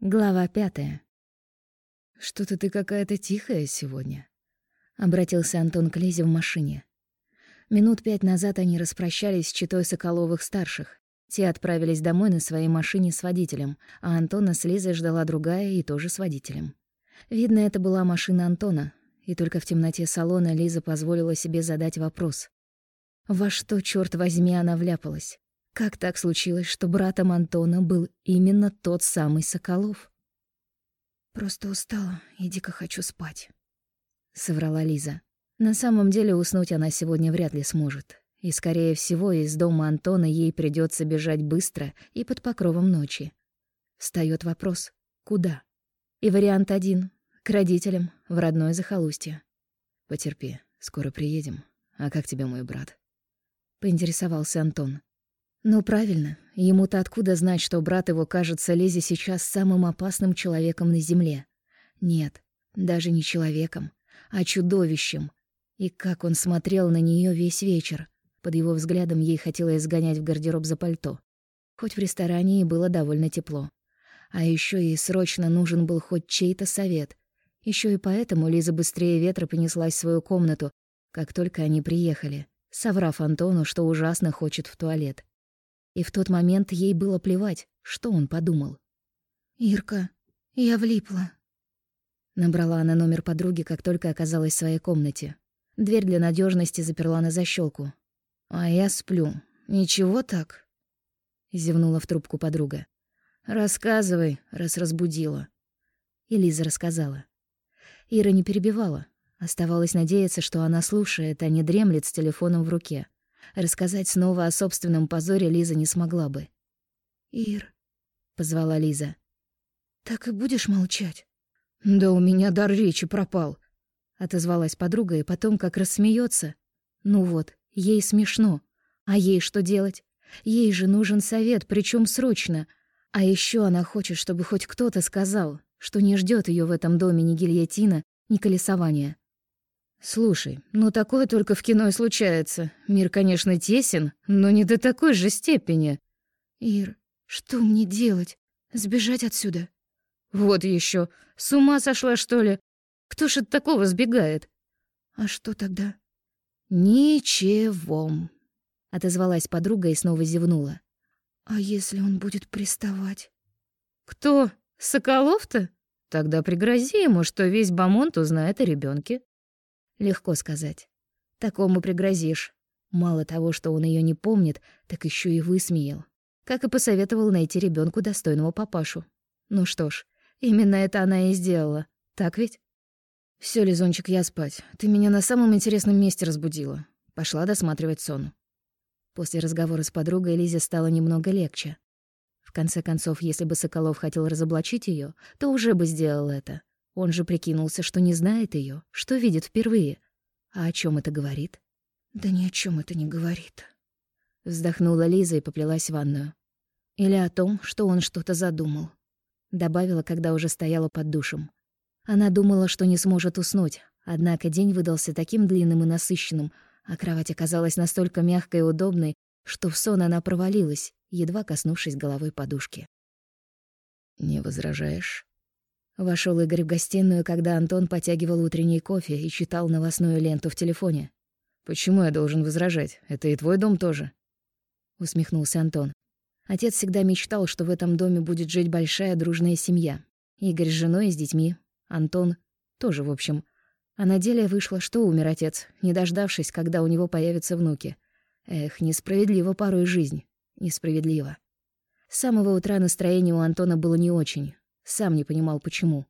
Глава пятая. «Что-то ты какая-то тихая сегодня», — обратился Антон к Лизе в машине. Минут пять назад они распрощались с читой Соколовых-старших. Те отправились домой на своей машине с водителем, а Антона с Лизой ждала другая и тоже с водителем. Видно, это была машина Антона, и только в темноте салона Лиза позволила себе задать вопрос. Во что, черт возьми, она вляпалась? Как так случилось, что братом Антона был именно тот самый Соколов? «Просто устала и дико хочу спать», — соврала Лиза. На самом деле уснуть она сегодня вряд ли сможет. И, скорее всего, из дома Антона ей придется бежать быстро и под покровом ночи. Встаёт вопрос — куда? И вариант один — к родителям, в родное захолустье. «Потерпи, скоро приедем. А как тебе мой брат?» — поинтересовался Антон. Ну, правильно. Ему-то откуда знать, что брат его кажется Лизе сейчас самым опасным человеком на земле? Нет, даже не человеком, а чудовищем. И как он смотрел на нее весь вечер. Под его взглядом ей хотелось сгонять в гардероб за пальто. Хоть в ресторане и было довольно тепло. А еще ей срочно нужен был хоть чей-то совет. Еще и поэтому Лиза быстрее ветра понеслась в свою комнату, как только они приехали, соврав Антону, что ужасно хочет в туалет. И в тот момент ей было плевать, что он подумал. «Ирка, я влипла». Набрала она номер подруги, как только оказалась в своей комнате. Дверь для надежности заперла на защелку. «А я сплю. Ничего так?» Зевнула в трубку подруга. «Рассказывай, раз разбудила». И Лиза рассказала. Ира не перебивала. Оставалось надеяться, что она слушает, а не дремлет с телефоном в руке. Рассказать снова о собственном позоре Лиза не смогла бы. «Ир», — позвала Лиза. «Так и будешь молчать?» «Да у меня дар речи пропал», — отозвалась подруга, и потом как рассмеется. «Ну вот, ей смешно. А ей что делать? Ей же нужен совет, причем срочно. А еще она хочет, чтобы хоть кто-то сказал, что не ждет ее в этом доме ни гильотина, ни колесования. «Слушай, ну такое только в кино и случается. Мир, конечно, тесен, но не до такой же степени». «Ир, что мне делать? Сбежать отсюда?» «Вот еще. С ума сошла, что ли? Кто ж от такого сбегает?» «А что тогда?» «Ничего», — отозвалась подруга и снова зевнула. «А если он будет приставать?» «Кто? Соколов-то? Тогда пригрози ему, что весь Бамонт узнает о ребенке. Легко сказать. Такому пригрозишь. Мало того, что он ее не помнит, так еще и высмеял. Как и посоветовал найти ребенку достойного папашу. Ну что ж, именно это она и сделала. Так ведь? Все, Лизончик, я спать. Ты меня на самом интересном месте разбудила. Пошла досматривать сон. После разговора с подругой Лизе стало немного легче. В конце концов, если бы Соколов хотел разоблачить ее, то уже бы сделал это. Он же прикинулся, что не знает ее, что видит впервые. А о чем это говорит? Да ни о чем это не говорит. Вздохнула Лиза и поплелась в ванную. Или о том, что он что-то задумал. Добавила, когда уже стояла под душем. Она думала, что не сможет уснуть, однако день выдался таким длинным и насыщенным, а кровать оказалась настолько мягкой и удобной, что в сон она провалилась, едва коснувшись головой подушки. «Не возражаешь?» Вошел Игорь в гостиную, когда Антон потягивал утренний кофе и читал новостную ленту в телефоне. «Почему я должен возражать? Это и твой дом тоже?» Усмехнулся Антон. Отец всегда мечтал, что в этом доме будет жить большая дружная семья. Игорь с женой и с детьми. Антон тоже, в общем. А на деле вышло, что умер отец, не дождавшись, когда у него появятся внуки. Эх, несправедливо порой жизнь. Несправедливо. С самого утра настроение у Антона было не очень. Сам не понимал, почему.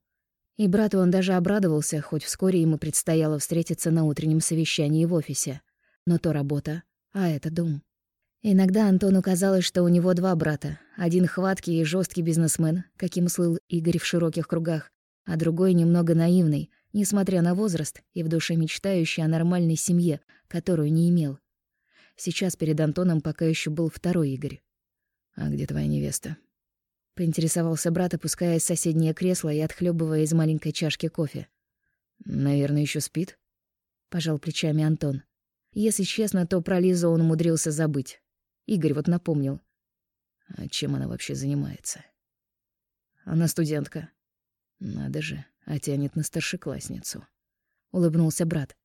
И брату он даже обрадовался, хоть вскоре ему предстояло встретиться на утреннем совещании в офисе. Но то работа, а это дом. Иногда Антону казалось, что у него два брата. Один хваткий и жесткий бизнесмен, каким слыл Игорь в широких кругах, а другой немного наивный, несмотря на возраст и в душе мечтающий о нормальной семье, которую не имел. Сейчас перед Антоном пока еще был второй Игорь. «А где твоя невеста?» Поинтересовался брат, опускаясь в соседнее кресло и отхлебывая из маленькой чашки кофе. «Наверное, еще спит?» Пожал плечами Антон. Если честно, то про Лизу он умудрился забыть. Игорь вот напомнил. А чем она вообще занимается? Она студентка. Надо же, а тянет на старшеклассницу. Улыбнулся брат.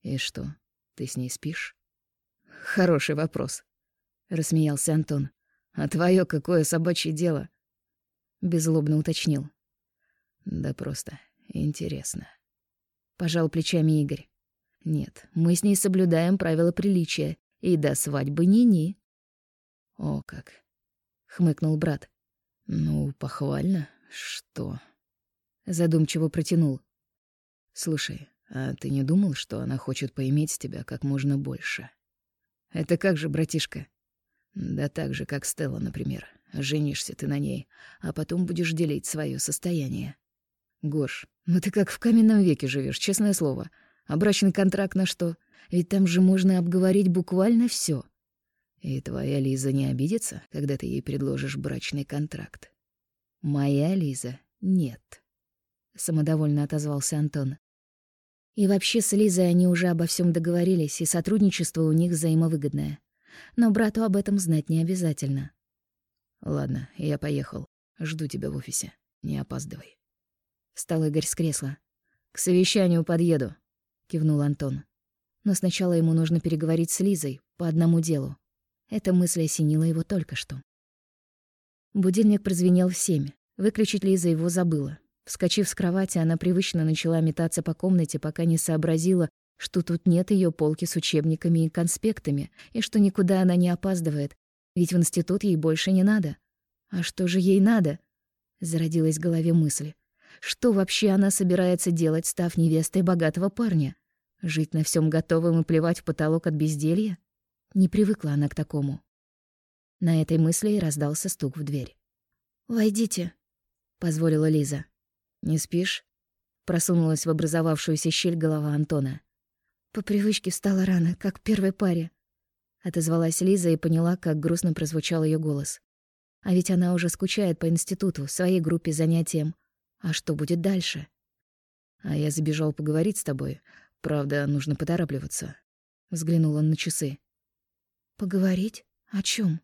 И что, ты с ней спишь? Хороший вопрос. Рассмеялся Антон. А твое какое собачье дело? Беззлобно уточнил. Да просто интересно. Пожал плечами Игорь. Нет, мы с ней соблюдаем правила приличия, и до свадьбы ни-ни. О как! Хмыкнул брат. Ну, похвально. Что? Задумчиво протянул. Слушай, а ты не думал, что она хочет поиметь тебя как можно больше? Это как же, братишка? Да так же, как Стелла, например. Женишься ты на ней, а потом будешь делить свое состояние. Гош, ну ты как в каменном веке живешь, честное слово. А брачный контракт на что? Ведь там же можно обговорить буквально все. И твоя Лиза не обидится, когда ты ей предложишь брачный контракт? Моя Лиза — нет. Самодовольно отозвался Антон. И вообще с Лизой они уже обо всем договорились, и сотрудничество у них взаимовыгодное. Но брату об этом знать не обязательно. Ладно, я поехал. Жду тебя в офисе. Не опаздывай. Встал Игорь с кресла. К совещанию подъеду, кивнул Антон. Но сначала ему нужно переговорить с Лизой по одному делу. Эта мысль осенила его только что. Будильник прозвенел в семь. Выключить Лиза его забыла. Вскочив с кровати, она привычно начала метаться по комнате, пока не сообразила, что тут нет ее полки с учебниками и конспектами, и что никуда она не опаздывает, ведь в институт ей больше не надо. А что же ей надо? Зародилась в голове мысль. Что вообще она собирается делать, став невестой богатого парня? Жить на всем готовом и плевать в потолок от безделья? Не привыкла она к такому. На этой мысли и раздался стук в дверь. «Войдите», — позволила Лиза. «Не спишь?» Просунулась в образовавшуюся щель голова Антона. По привычке встала рано, как в первой паре. Отозвалась Лиза и поняла, как грустно прозвучал ее голос. А ведь она уже скучает по институту, своей группе, занятиям. А что будет дальше? А я забежал поговорить с тобой. Правда, нужно поторапливаться. Взглянул он на часы. Поговорить? О чем?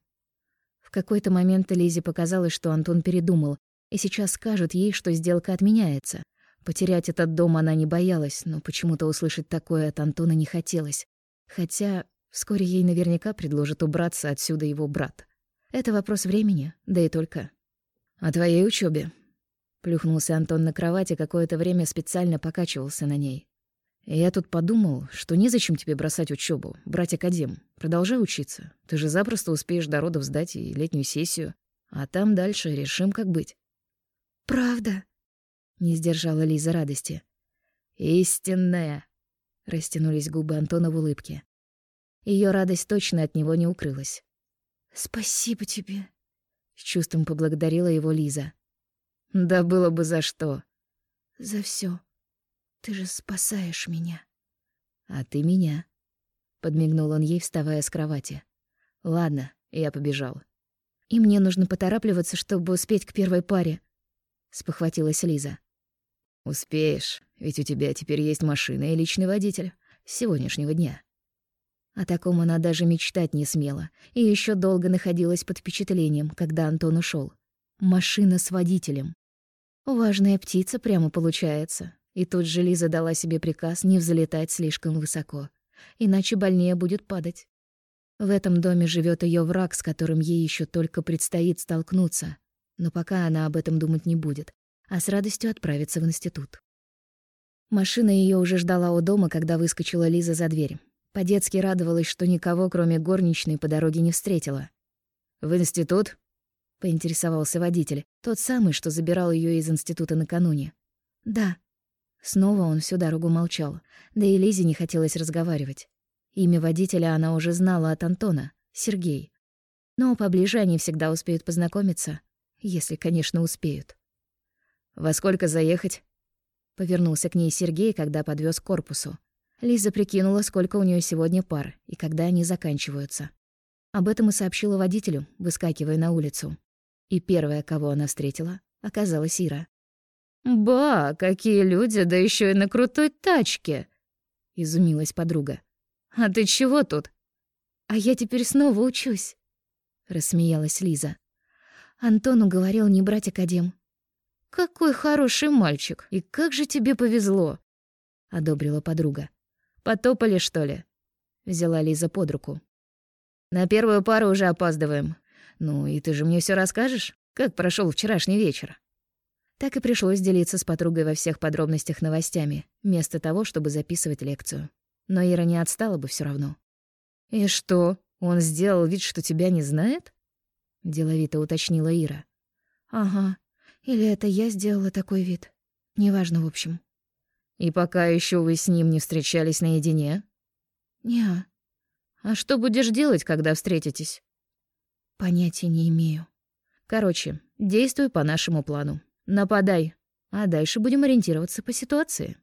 В какой-то момент Лизе показалось, что Антон передумал и сейчас скажут ей, что сделка отменяется. Потерять этот дом она не боялась, но почему-то услышать такое от Антона не хотелось. Хотя вскоре ей наверняка предложат убраться отсюда его брат. Это вопрос времени, да и только. «О твоей учебе. Плюхнулся Антон на кровати, какое-то время специально покачивался на ней. «Я тут подумал, что незачем тебе бросать учебу, брать академ. Продолжай учиться. Ты же запросто успеешь до родов сдать и летнюю сессию. А там дальше решим, как быть». «Правда?» — не сдержала Лиза радости. «Истинная!» — растянулись губы Антона в улыбке. Ее радость точно от него не укрылась. «Спасибо тебе!» — с чувством поблагодарила его Лиза. «Да было бы за что!» «За все. Ты же спасаешь меня!» «А ты меня!» — подмигнул он ей, вставая с кровати. «Ладно, я побежал». «И мне нужно поторапливаться, чтобы успеть к первой паре», спохватилась Лиза. Успеешь, ведь у тебя теперь есть машина и личный водитель с сегодняшнего дня. О таком она даже мечтать не смела, и еще долго находилась под впечатлением, когда Антон ушел. Машина с водителем. Важная птица прямо получается. И тут же Лиза дала себе приказ не взлетать слишком высоко, иначе больнее будет падать. В этом доме живет ее враг, с которым ей еще только предстоит столкнуться, но пока она об этом думать не будет, а с радостью отправится в институт. Машина ее уже ждала у дома, когда выскочила Лиза за дверь. По-детски радовалась, что никого, кроме горничной, по дороге не встретила. «В институт?» — поинтересовался водитель, тот самый, что забирал ее из института накануне. «Да». Снова он всю дорогу молчал, да и Лизе не хотелось разговаривать. Имя водителя она уже знала от Антона — Сергей. Но поближе они всегда успеют познакомиться. Если, конечно, успеют. «Во сколько заехать?» Повернулся к ней Сергей, когда подвез к корпусу. Лиза прикинула, сколько у нее сегодня пар и когда они заканчиваются. Об этом и сообщила водителю, выскакивая на улицу. И первая, кого она встретила, оказалась Ира. «Ба, какие люди, да еще и на крутой тачке!» — изумилась подруга. «А ты чего тут?» «А я теперь снова учусь», — рассмеялась Лиза. Антон уговорил не брать академ. Какой хороший мальчик, и как же тебе повезло!» — одобрила подруга. «Потопали, что ли?» — взяла Лиза под руку. «На первую пару уже опаздываем. Ну и ты же мне все расскажешь, как прошел вчерашний вечер?» Так и пришлось делиться с подругой во всех подробностях новостями, вместо того, чтобы записывать лекцию. Но Ира не отстала бы все равно. «И что, он сделал вид, что тебя не знает?» — деловито уточнила Ира. «Ага. Или это я сделала такой вид. Неважно, в общем». «И пока еще вы с ним не встречались наедине?» «Не-а». «А что будешь делать, когда встретитесь?» «Понятия не имею». «Короче, действуй по нашему плану. Нападай, а дальше будем ориентироваться по ситуации.